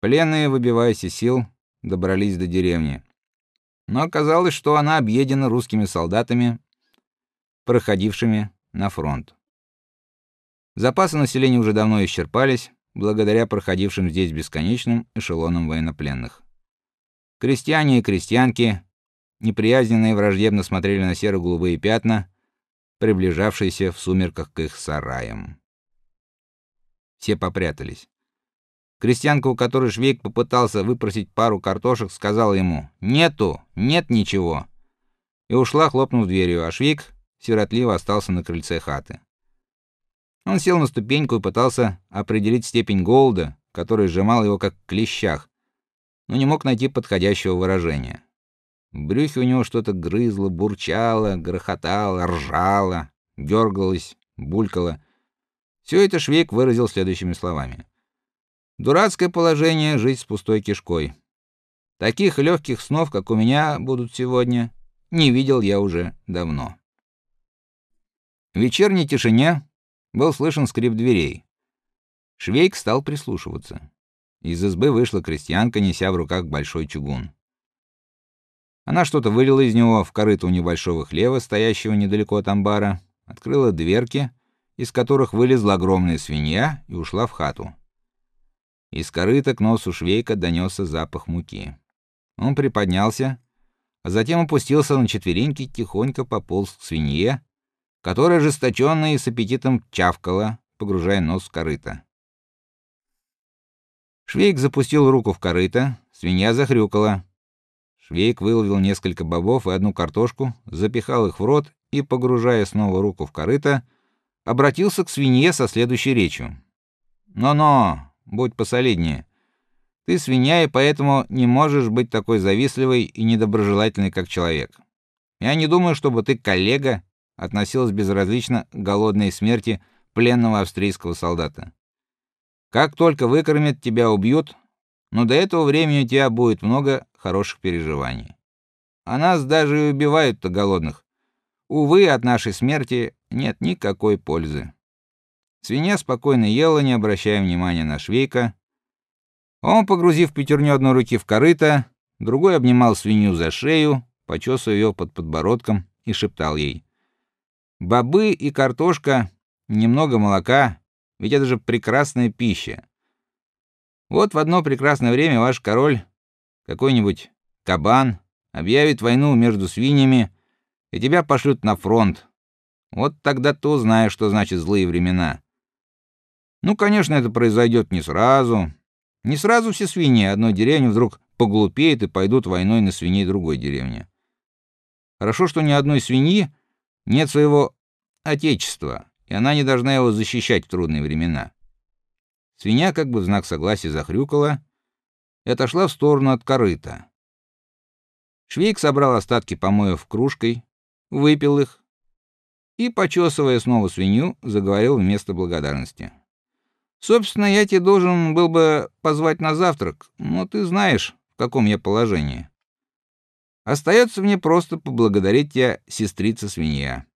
Пленные, выбиваясь из сил, добрались до деревни. Но оказалось, что она объедена русскими солдатами, проходившими на фронт. Запасы населения уже давно исчерпались, благодаря проходившим здесь бесконечным эшелонам военнопленных. Крестьяне и крестьянки неприязненно и враждебно смотрели на серо-голубые пятна, приближавшиеся в сумерках к их сараям. Все попрятались. Крестьянка, у которой Швейк попытался выпросить пару картошек, сказала ему: "Нету, нет ничего". И ушла, хлопнув дверью, а Швейк сиротливо остался на крыльце хаты. Он сел на ступеньку и пытался определить степень голода, который сжимал его как клещах, но не мог найти подходящего выражения. В брюхе у него что-то грызло, бурчало, грохотало, ржало, дергалось, булькало. Все это Швейк выразил следующими словами: Дурацкое положение жить с пустой кишкой. Таких легких снов, как у меня будут сегодня, не видел я уже давно. В вечерней тишине был слышен скрип дверей. Швейк стал прислушиваться. Из избы вышла крестьянка, неся в руках большой чугун. Она что-то вылила из него в корыто у небольшого хлева, стоящего недалеко от амбара, открыла дверки, из которых вылезла огромная свинья и ушла в хату. Из корыта к носу швейка донесся запах муки. Он приподнялся, а затем опустился на четвереньки, тихонько пополз к свинье, которая ожесточенно и с аппетитом чавкала, погружая нос в корыто. Швейк запустил руку в корыто, свинья захрюкала. Швейк выловил несколько бобов и одну картошку, запихал их в рот и, погружая снова руку в корыто, обратился к свинье со следующей речью: "Но-но, будь посолиднее. Ты свинья, и поэтому не можешь быть такой завистливой и недоброжелательной, как человек. Я не думаю, чтобы ты, коллега, относилась безразлично к голодной смерти пленного австрийского солдата. Как только выкормят, тебя убьют, но до этого времени у тебя будет много хороших переживаний. А нас даже и убивают-то голодных. Увы, от нашей смерти нет никакой пользы. Свинья спокойно ела, не обращая внимания на Швейка. Он, погрузив пятерню одной руки в корыто, другой обнимал свинью за шею, почесывая ее под подбородком и шептал ей: Бобы и картошка, немного молока, ведь это же прекрасная пища. Вот в одно прекрасное время ваш король, какой-нибудь кабан, объявит войну между свиньями, и тебя пошлют на фронт. Вот тогда ты узнаешь, что значит злые времена. Ну, конечно, это произойдет не сразу. Не сразу все свиньи одной деревни вдруг поглупеют и пойдут войной на свиней другой деревни. Хорошо, что ни одной свиньи нет своего отечества, и она не должна его защищать в трудные времена. Свинья как бы в знак согласия захрюкала и отошла в сторону от корыта. Швейк собрал остатки помоев кружкой, выпил их и, почесывая снова свинью, заговорил вместо благодарности. Собственно, я тебе должен был бы позвать на завтрак, но ты знаешь, в каком я положении. Остается мне просто поблагодарить тебя, сестрица свинья.